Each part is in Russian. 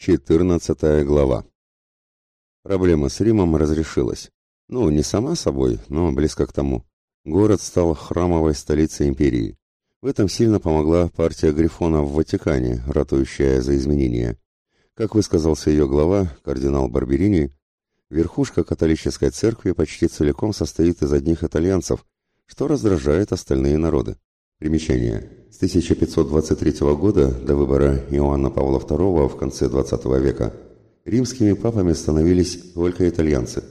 14 глава. Проблема с Римом разрешилась. Ну, не сама собой, но близко к тому. Город стал храмовой столицей империи. В этом сильно помогла партия Грифона в Ватикане, ратующая за изменения. Как высказался ее глава, кардинал Барберини, верхушка католической церкви почти целиком состоит из одних итальянцев, что раздражает остальные народы. Примечание. С 1523 года до выбора Иоанна Павла II в конце XX века римскими папами становились только итальянцы.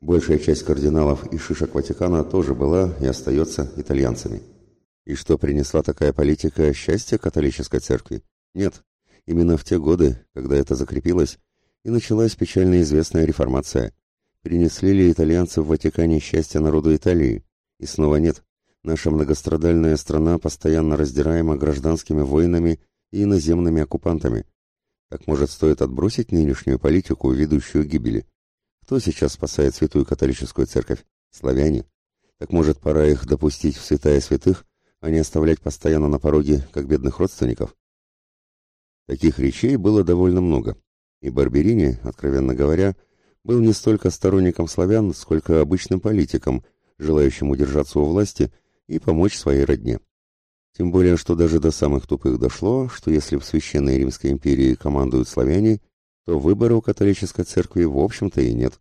Большая часть кардиналов и шишек Ватикана тоже была и остается итальянцами. И что принесла такая политика счастья католической церкви? Нет. Именно в те годы, когда это закрепилось, и началась печально известная реформация. Принесли ли итальянцы в Ватикане счастье народу Италии? И снова нет. Наша многострадальная страна постоянно раздираема гражданскими войнами и иноземными оккупантами. Так может стоит отбросить нынешнюю политику, ведущую к гибели? Кто сейчас спасает святую католическую церковь? Славяне. Так может пора их допустить в святая святых, а не оставлять постоянно на пороге, как бедных родственников? Таких речей было довольно много. И Барберини, откровенно говоря, был не столько сторонником славян, сколько обычным политиком, желающим удержаться у власти – и помочь своей родне. Тем более, что даже до самых тупых дошло, что если в Священной Римской империи командуют славяне, то выбора у католической церкви в общем-то и нет.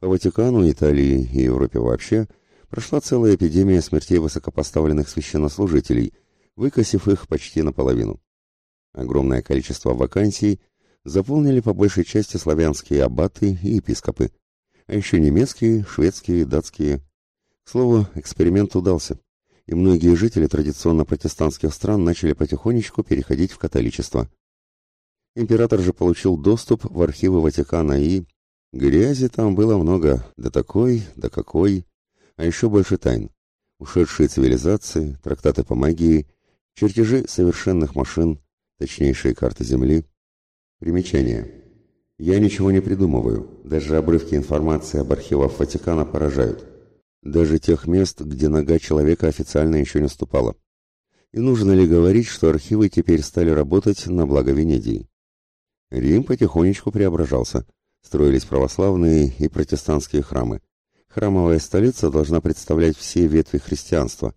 По Ватикану, Италии и Европе вообще прошла целая эпидемия смертей высокопоставленных священнослужителей, выкосив их почти наполовину. Огромное количество вакансий заполнили по большей части славянские аббаты и епископы, а еще немецкие, шведские, датские, к слову, эксперимент удался, и многие жители традиционно протестантских стран начали потихонечку переходить в католичество. Император же получил доступ в архивы Ватикана и... Грязи там было много, да такой, да какой, а еще больше тайн. Ушедшие цивилизации, трактаты по магии, чертежи совершенных машин, точнейшие карты Земли. Примечание. Я ничего не придумываю, даже обрывки информации об архивах Ватикана поражают даже тех мест, где нога человека официально еще не ступала. И нужно ли говорить, что архивы теперь стали работать на благо Венедии? Рим потихонечку преображался. Строились православные и протестантские храмы. Храмовая столица должна представлять все ветви христианства.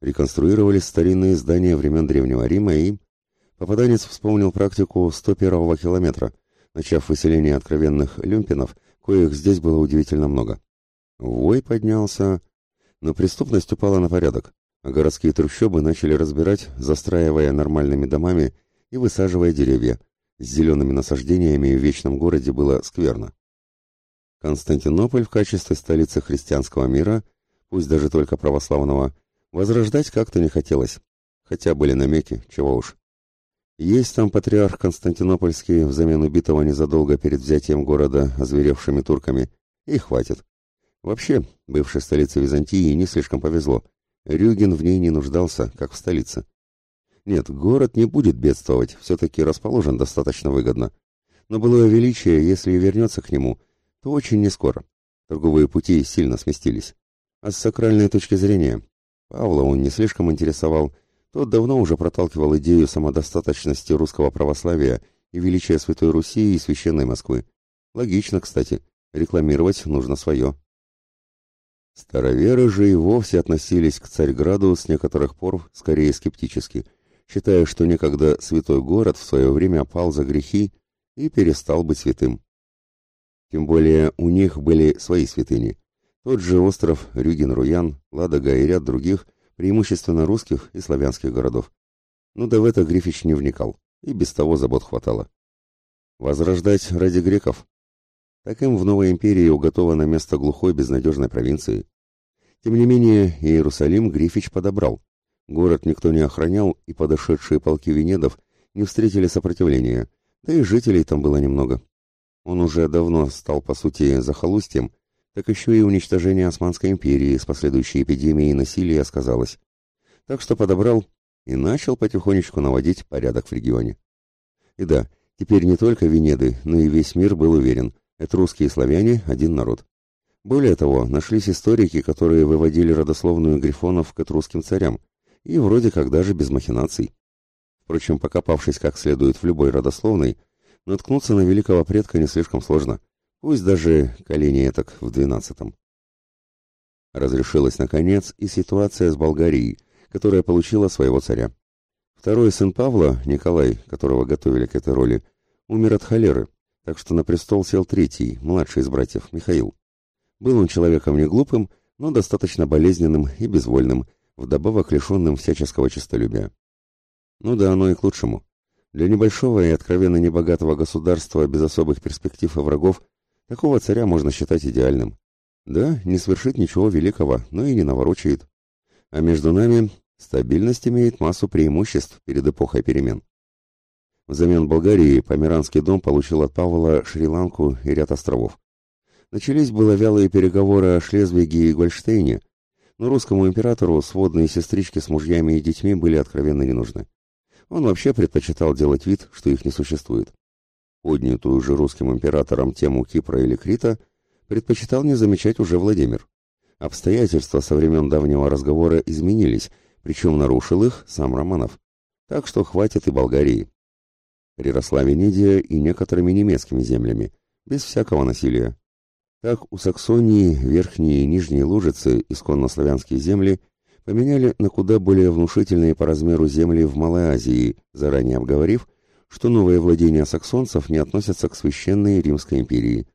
Реконструировались старинные здания времен Древнего Рима и... Попаданец вспомнил практику 101-го километра, начав выселение откровенных люмпинов, коих здесь было удивительно много. Вой поднялся, но преступность упала на порядок, а городские трущобы начали разбирать, застраивая нормальными домами и высаживая деревья. С зелеными насаждениями в вечном городе было скверно. Константинополь в качестве столицы христианского мира, пусть даже только православного, возрождать как-то не хотелось, хотя были намеки, чего уж. Есть там патриарх Константинопольский взамен убитого незадолго перед взятием города озверевшими турками, и хватит. Вообще, бывшей столице Византии не слишком повезло. Рюген в ней не нуждался, как в столице. Нет, город не будет бедствовать, все-таки расположен достаточно выгодно. Но былое величие, если и вернется к нему, то очень нескоро. Торговые пути сильно сместились. А с сакральной точки зрения, Павла он не слишком интересовал, тот давно уже проталкивал идею самодостаточности русского православия и величия Святой Руси и Священной Москвы. Логично, кстати, рекламировать нужно свое. Староверы же и вовсе относились к Царьграду с некоторых пор скорее скептически, считая, что некогда святой город в свое время пал за грехи и перестал быть святым. Тем более у них были свои святыни. Тот же остров Рюген-Руян, Ладога и ряд других, преимущественно русских и славянских городов. Но да в это Грифич не вникал, и без того забот хватало. Возрождать ради греков? Так им в новой империи уготовано место глухой безнадежной провинции. Тем не менее, Иерусалим Грифич подобрал. Город никто не охранял, и подошедшие полки венедов не встретили сопротивления, да и жителей там было немного. Он уже давно стал, по сути, захолустьем, так еще и уничтожение Османской империи с последующей эпидемией насилия сказалось. Так что подобрал и начал потихонечку наводить порядок в регионе. И да, теперь не только Венеды, но и весь мир был уверен – Этрусские и славяне – один народ. Более того, нашлись историки, которые выводили родословную грифонов к этрусским царям, и вроде как даже без махинаций. Впрочем, покопавшись как следует в любой родословной, Наткнуться на великого предка не слишком сложно, пусть даже колени так в двенадцатом. Разрешилась, наконец, и ситуация с Болгарией, которая получила своего царя. Второй сын Павла, Николай, которого готовили к этой роли, умер от холеры, так что на престол сел третий, младший из братьев, Михаил. Был он человеком не глупым, но достаточно болезненным и безвольным, вдобавок лишенным всяческого честолюбия. Ну да, оно и к лучшему. Для небольшого и откровенно небогатого государства без особых перспектив и врагов такого царя можно считать идеальным. Да, не свершит ничего великого, но и не наворочает. А между нами стабильность имеет массу преимуществ перед эпохой перемен. Взамен Болгарии Померанский дом получил от Павла Шри-Ланку и ряд островов. Начались было вялые переговоры о Шлезвиге и Гольштейне, но русскому императору сводные сестрички с мужьями и детьми были откровенно не нужны. Он вообще предпочитал делать вид, что их не существует. Поднятую же русским императором тему Кипра или Крита предпочитал не замечать уже Владимир. Обстоятельства со времен давнего разговора изменились, причем нарушил их сам Романов. Так что хватит и Болгарии. Приросла Венедия и некоторыми немецкими землями, без всякого насилия. Так у Саксонии верхние и нижние лужицы, исконно славянские земли, поменяли на куда более внушительные по размеру земли в Малой Азии, заранее обговорив, что новые владения саксонцев не относятся к священной Римской империи.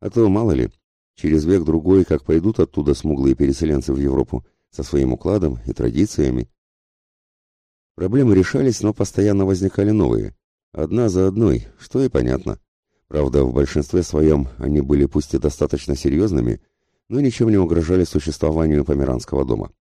А то, мало ли, через век-другой, как пойдут оттуда смуглые переселенцы в Европу, со своим укладом и традициями. Проблемы решались, но постоянно возникали новые. Одна за одной, что и понятно. Правда, в большинстве своем они были пусть и достаточно серьезными, но ничем не угрожали существованию Померанского дома.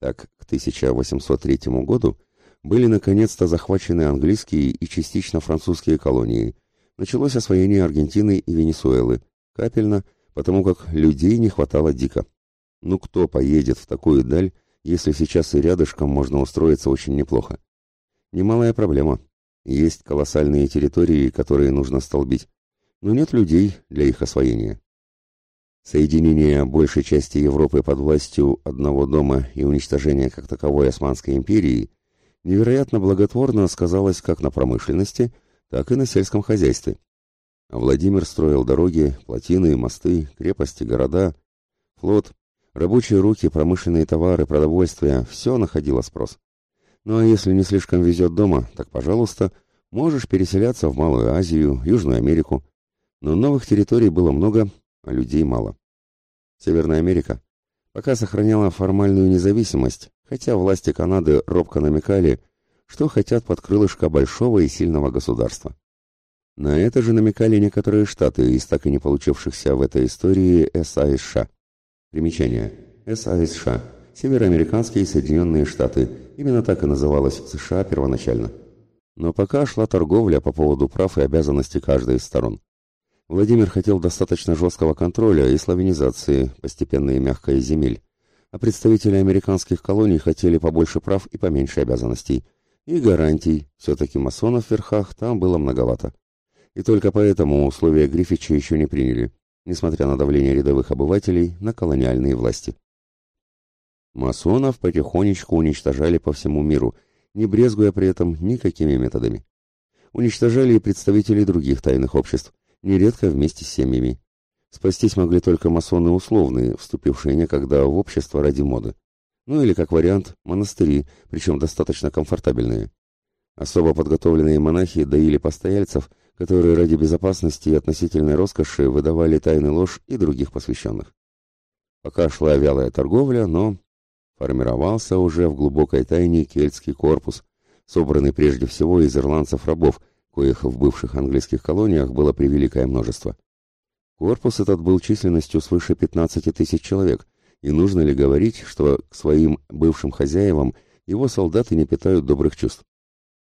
Так, к 1803 году были наконец-то захвачены английские и частично французские колонии. Началось освоение Аргентины и Венесуэлы, капельно, потому как людей не хватало дико. Ну кто поедет в такую даль, если сейчас и рядышком можно устроиться очень неплохо? Немалая проблема. Есть колоссальные территории, которые нужно столбить, но нет людей для их освоения. Соединение большей части Европы под властью одного дома и уничтожение как таковой Османской империи невероятно благотворно сказалось как на промышленности, так и на сельском хозяйстве. Владимир строил дороги, плотины, мосты, крепости, города, флот, рабочие руки, промышленные товары, продовольствие – все находило спрос. Ну а если не слишком везет дома, так, пожалуйста, можешь переселяться в Малую Азию, Южную Америку, но новых территорий было много, а людей мало. Северная Америка пока сохраняла формальную независимость, хотя власти Канады робко намекали, что хотят под крылышко большого и сильного государства. На это же намекали некоторые штаты из так и не получившихся в этой истории САСШ. Примечание. САСШ. Североамериканские Соединенные Штаты. Именно так и называлась США первоначально. Но пока шла торговля по поводу прав и обязанностей каждой из сторон. Владимир хотел достаточно жесткого контроля и славянизации, постепенной и мягкой земель, а представители американских колоний хотели побольше прав и поменьше обязанностей. И гарантий, все-таки масонов в верхах там было многовато. И только поэтому условия Гриффича еще не приняли, несмотря на давление рядовых обывателей на колониальные власти. Масонов потихонечку уничтожали по всему миру, не брезгуя при этом никакими методами. Уничтожали и представителей других тайных обществ, нередко вместе с семьями. Спастись могли только масоны условные, вступившие некогда в общество ради моды. Ну или, как вариант, монастыри, причем достаточно комфортабельные. Особо подготовленные монахи доили постояльцев, которые ради безопасности и относительной роскоши выдавали тайны ложь и других посвященных. Пока шла вялая торговля, но формировался уже в глубокой тайне кельтский корпус, собранный прежде всего из ирландцев-рабов, коих в бывших английских колониях было превеликое множество. Корпус этот был численностью свыше 15 тысяч человек, и нужно ли говорить, что к своим бывшим хозяевам его солдаты не питают добрых чувств?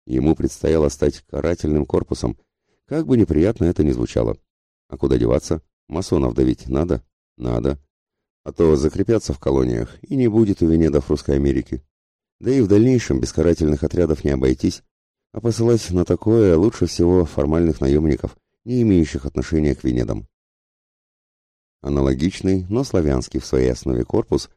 Ему предстояло стать карательным корпусом, как бы неприятно это ни звучало. А куда деваться? Масонов давить надо? Надо. А то закрепятся в колониях, и не будет у Венедов Русской Америки. Да и в дальнейшем без карательных отрядов не обойтись, а посылать на такое лучше всего формальных наемников, не имеющих отношения к Венедам. Аналогичный, но славянский в своей основе корпус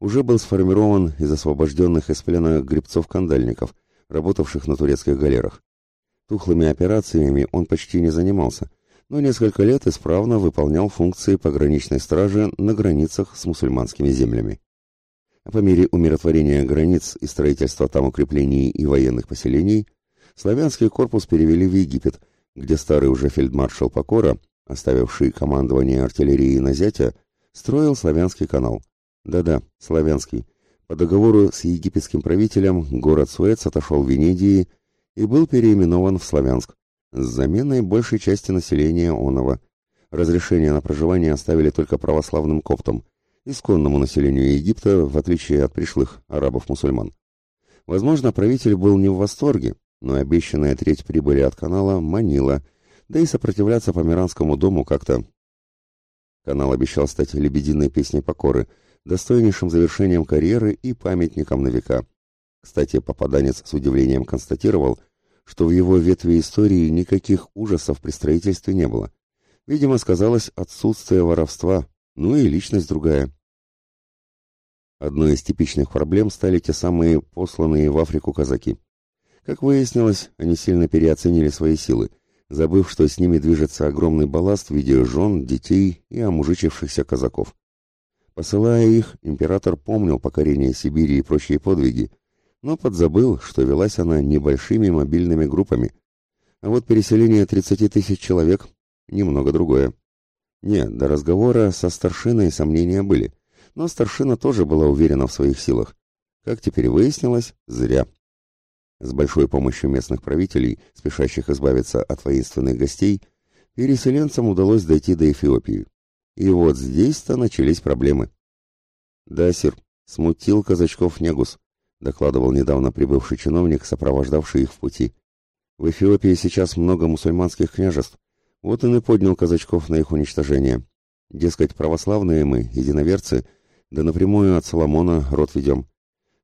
уже был сформирован из освобожденных из плена гребцов-кандальников, работавших на турецких галерах. Тухлыми операциями он почти не занимался, но несколько лет исправно выполнял функции пограничной стражи на границах с мусульманскими землями. По мере умиротворения границ и строительства там укреплений и военных поселений, славянский корпус перевели в Египет, где старый уже фельдмаршал Покора, оставивший командование артиллерии на зятя, строил Славянский канал. Да-да, Славянский. По договору с египетским правителем город Суэц отошел в Венедии и был переименован в Славянск, с заменой большей части населения Онова. Разрешение на проживание оставили только православным коптам, исконному населению Египта, в отличие от пришлых арабов-мусульман. Возможно, правитель был не в восторге, но обещанная треть прибыли от канала манила, да и сопротивляться Померанскому дому как-то... Канал обещал стать лебединой песней покоры, достойнейшим завершением карьеры и памятником на века. Кстати, попаданец с удивлением констатировал, что в его ветви истории никаких ужасов при строительстве не было. Видимо, сказалось отсутствие воровства, ну и личность другая. Одной из типичных проблем стали те самые посланные в Африку казаки. Как выяснилось, они сильно переоценили свои силы, забыв, что с ними движется огромный балласт в виде жен, детей и омужичившихся казаков. Посылая их, император помнил покорение Сибири и прочие подвиги, но подзабыл, что велась она небольшими мобильными группами. А вот переселение 30 тысяч человек – немного другое. Нет, до разговора со старшиной сомнения были, но старшина тоже была уверена в своих силах. Как теперь выяснилось, зря. С большой помощью местных правителей, спешащих избавиться от воинственных гостей, переселенцам удалось дойти до Эфиопии. И вот здесь-то начались проблемы. Да, сир, смутил казачков Негус, докладывал недавно прибывший чиновник, сопровождавший их в пути. В Эфиопии сейчас много мусульманских княжеств, вот он и поднял казачков на их уничтожение. Дескать, православные мы, единоверцы, да напрямую от Соломона род ведем.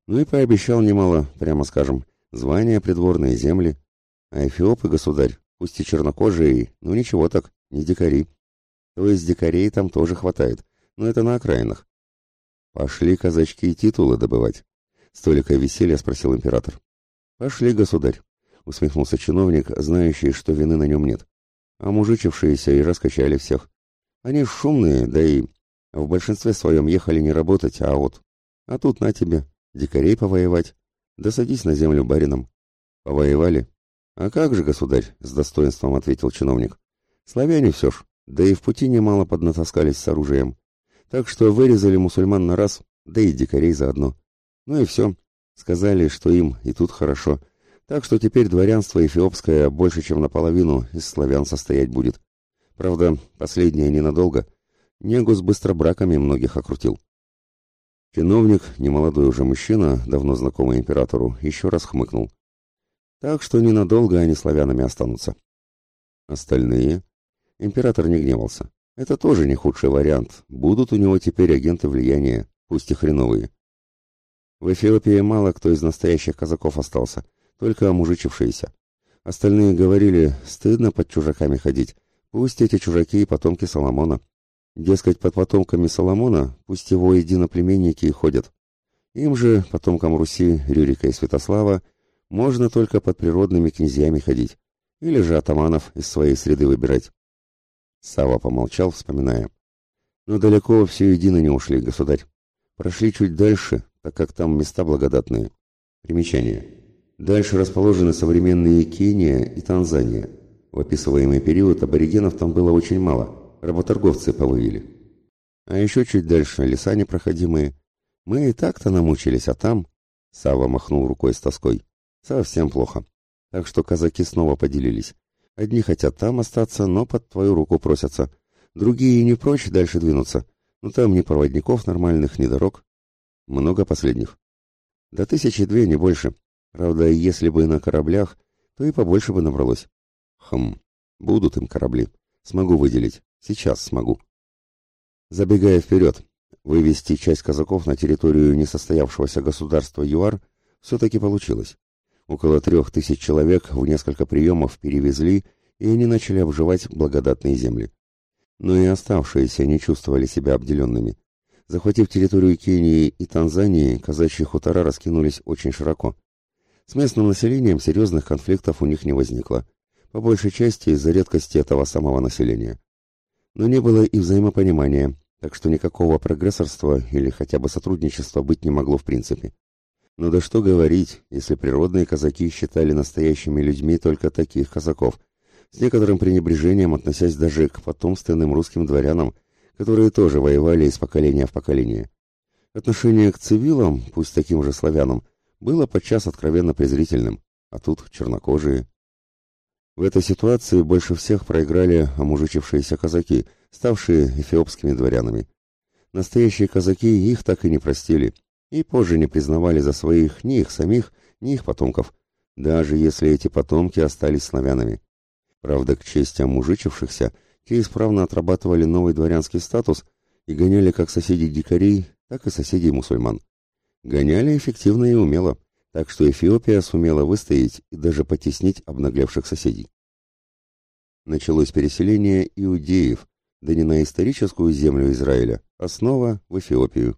Ну и пообещал немало, прямо скажем, звания придворные земли. А эфиопы, государь, пусть и чернокожие, ну ничего так, не дикари. То есть дикарей там тоже хватает, но это на окраинах. Пошли казачки титулы добывать. Столика веселья спросил император. Пошли, государь, усмехнулся чиновник, знающий, что вины на нем нет. А мужичившиеся и раскачали всех. Они шумные, да и в большинстве своем ехали не работать, а вот. А тут на тебе, дикарей повоевать. Да садись на землю барином. Повоевали? А как же, государь, с достоинством ответил чиновник. Славяне все ж, да и в пути немало поднатаскались с оружием. Так что вырезали мусульман на раз, да и дикарей заодно. Ну и все. Сказали, что им и тут хорошо. Так что теперь дворянство эфиопское больше, чем наполовину из славян состоять будет. Правда, последнее ненадолго. Негус быстро браками многих окрутил. Чиновник, немолодой уже мужчина, давно знакомый императору, еще раз хмыкнул. Так что ненадолго они славянами останутся. Остальные? Император не гневался. Это тоже не худший вариант. Будут у него теперь агенты влияния, пусть и хреновые. В Эфиопии мало кто из настоящих казаков остался, только омужичившиеся. Остальные говорили, стыдно под чужаками ходить, пусть эти чужаки и потомки Соломона. Дескать, под потомками Соломона пусть его единоплеменники и ходят. Им же, потомкам Руси, Рюрика и Святослава, можно только под природными князьями ходить, или же атаманов из своей среды выбирать. Сава помолчал, вспоминая. Но далеко все едино не ушли, государь. Прошли чуть дальше, так как там места благодатные. Примечание. Дальше расположены современные Кения и Танзания. В описываемый период аборигенов там было очень мало – Работорговцы повывели. А еще чуть дальше леса непроходимые. Мы и так-то намучились, а там... Сава махнул рукой с тоской. Совсем плохо. Так что казаки снова поделились. Одни хотят там остаться, но под твою руку просятся. Другие не прочь дальше двинуться. Но там ни проводников нормальных, ни дорог. Много последних. До тысячи две, не больше. Правда, если бы на кораблях, то и побольше бы набралось. Хм, будут им корабли. Смогу выделить. Сейчас смогу. Забегая вперед, вывести часть казаков на территорию несостоявшегося государства ЮАР все-таки получилось. Около трех тысяч человек в несколько приемов перевезли, и они начали обживать благодатные земли. Но и оставшиеся не чувствовали себя обделенными. Захватив территорию Кении и Танзании, казачьи хутора раскинулись очень широко. С местным населением серьезных конфликтов у них не возникло. по большей части из-за редкости этого самого населения. Но не было и взаимопонимания, так что никакого прогрессорства или хотя бы сотрудничества быть не могло в принципе. Но да что говорить, если природные казаки считали настоящими людьми только таких казаков, с некоторым пренебрежением относясь даже к потомственным русским дворянам, которые тоже воевали из поколения в поколение. Отношение к цивилам, пусть таким же славянам, было подчас откровенно презрительным, а тут чернокожие. В этой ситуации больше всех проиграли омужичившиеся казаки, ставшие эфиопскими дворянами. Настоящие казаки их так и не простили, и позже не признавали за своих ни их самих, ни их потомков, даже если эти потомки остались славянами. Правда, к чести мужичившихся, те исправно отрабатывали новый дворянский статус и гоняли как соседей дикарей, так и соседей мусульман. Гоняли эффективно и умело, так что Эфиопия сумела выстоять и даже потеснить обнаглевших соседей. Началось переселение иудеев, да не на историческую землю Израиля, а снова в Эфиопию.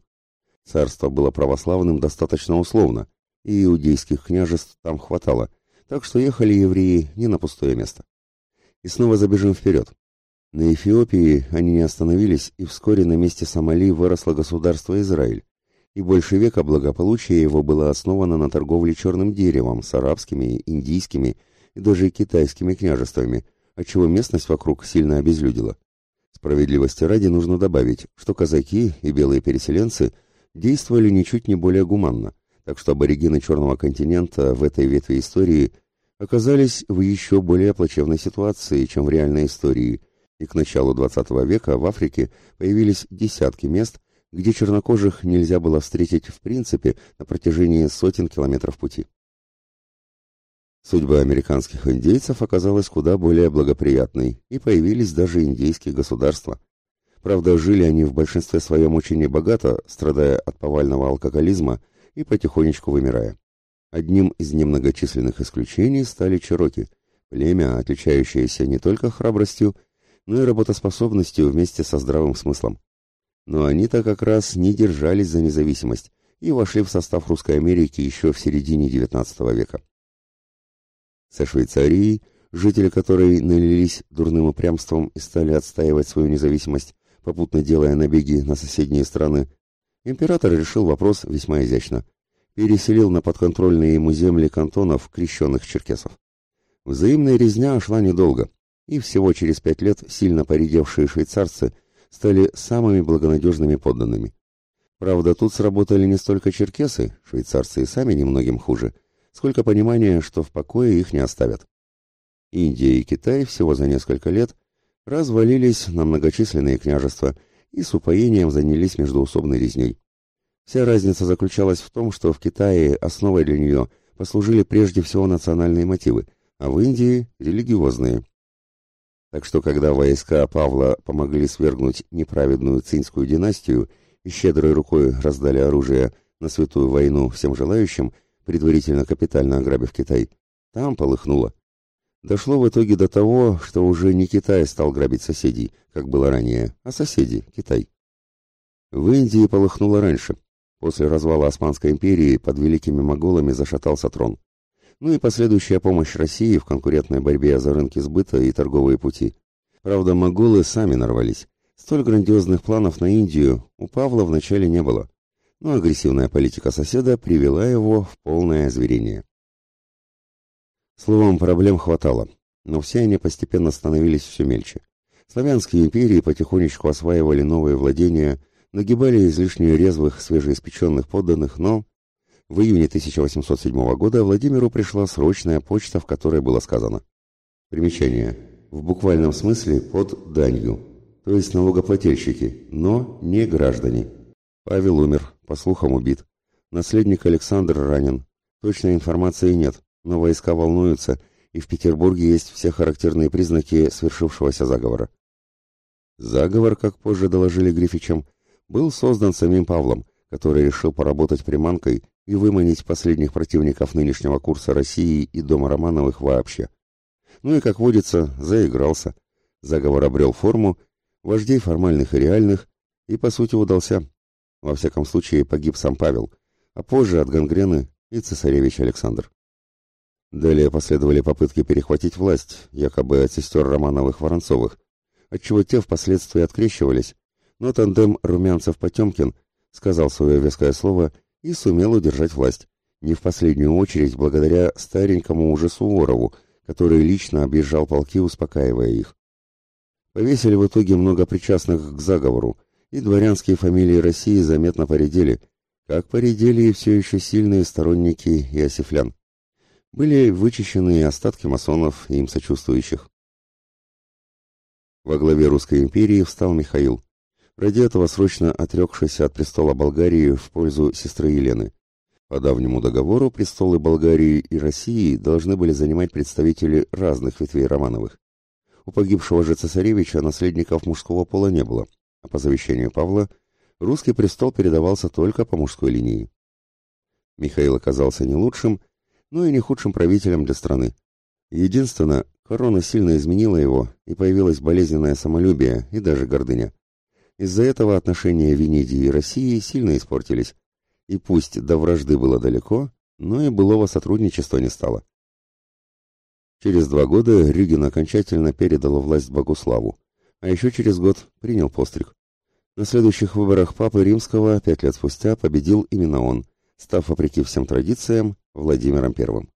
Царство было православным достаточно условно, и иудейских княжеств там хватало, так что ехали евреи не на пустое место. И снова забежим вперед. На Эфиопии они не остановились, и вскоре на месте Сомали выросло государство Израиль, и больше века благополучие его было основано на торговле черным деревом с арабскими, индийскими и даже китайскими княжествами, отчего местность вокруг сильно обезлюдила. Справедливости ради нужно добавить, что казаки и белые переселенцы – действовали ничуть не более гуманно, так что аборигены Черного континента в этой ветви истории оказались в еще более плачевной ситуации, чем в реальной истории, и к началу XX века в Африке появились десятки мест, где чернокожих нельзя было встретить в принципе на протяжении сотен километров пути. Судьба американских индейцев оказалась куда более благоприятной, и появились даже индейские государства – Правда, жили они в большинстве своем очень небогато, страдая от повального алкоголизма и потихонечку вымирая. Одним из немногочисленных исключений стали чероки, племя, отличающееся не только храбростью, но и работоспособностью вместе со здравым смыслом. Но они-то как раз не держались за независимость и вошли в состав Русской Америки еще в середине XIX века. Со Швейцарией, жители которой налились дурным упрямством и стали отстаивать свою независимость, попутно делая набеги на соседние страны, император решил вопрос весьма изящно. Переселил на подконтрольные ему земли кантонов крещенных черкесов. Взаимная резня шла недолго, и всего через пять лет сильно поредевшие швейцарцы стали самыми благонадежными подданными. Правда, тут сработали не столько черкесы, швейцарцы и сами немногим хуже, сколько понимания, что в покое их не оставят. Индия и Китай всего за несколько лет развалились на многочисленные княжества и с упоением занялись междоусобной резней. Вся разница заключалась в том, что в Китае основой для нее послужили прежде всего национальные мотивы, а в Индии – религиозные. Так что, когда войска Павла помогли свергнуть неправедную цинскую династию и щедрой рукой раздали оружие на святую войну всем желающим, предварительно капитально ограбив Китай, там полыхнуло. Дошло в итоге до того, что уже не Китай стал грабить соседей, как было ранее, а соседи – Китай. В Индии полыхнуло раньше. После развала Османской империи под великими моголами зашатался трон. Ну и последующая помощь России в конкурентной борьбе за рынки сбыта и торговые пути. Правда, моголы сами нарвались. Столь грандиозных планов на Индию у Павла вначале не было. Но агрессивная политика соседа привела его в полное озверение. Словом, проблем хватало, но все они постепенно становились все мельче. Славянские империи потихонечку осваивали новые владения, нагибали излишне резвых, свежеиспеченных подданных, но в июне 1807 года Владимиру пришла срочная почта, в которой было сказано Примечание. В буквальном смысле под данью, то есть налогоплательщики, но не граждане. Павел умер, по слухам убит. Наследник Александр ранен. Точной информации нет, но войска волнуются, и в Петербурге есть все характерные признаки свершившегося заговора. Заговор, как позже доложили Грифичам, был создан самим Павлом, который решил поработать приманкой и выманить последних противников нынешнего курса России и Дома Романовых вообще. Ну и, как водится, заигрался. Заговор обрел форму, вождей формальных и реальных, и, по сути, удался. Во всяком случае, погиб сам Павел, а позже от гангрены и цесаревич Александр. Далее последовали попытки перехватить власть, якобы от сестер Романовых-Воронцовых, отчего те впоследствии открещивались, но тандем Румянцев-Потемкин сказал свое веское слово и сумел удержать власть, не в последнюю очередь благодаря старенькому уже Суворову, который лично объезжал полки, успокаивая их. Повесили в итоге много причастных к заговору, и дворянские фамилии России заметно поредели, как поредели и все еще сильные сторонники иосифлян. Были вычищены остатки масонов и им сочувствующих. Во главе Русской империи встал Михаил, ради этого срочно отрекшийся от престола Болгарии в пользу сестры Елены. По давнему договору престолы Болгарии и России должны были занимать представители разных ветвей Романовых. У погибшего же цесаревича наследников мужского пола не было, а по завещанию Павла русский престол передавался только по мужской линии. Михаил оказался не лучшим, но и не худшим правителем для страны. Единственное, корона сильно изменила его, и появилось болезненное самолюбие и даже гордыня. Из-за этого отношения Венедии и России сильно испортились, и пусть до вражды было далеко, но и былого сотрудничества не стало. Через два года Рюгин окончательно передал власть Богуславу, а еще через год принял постриг. На следующих выборах Папы Римского пять лет спустя победил именно он, став, вопреки всем традициям, Владимиром Первым.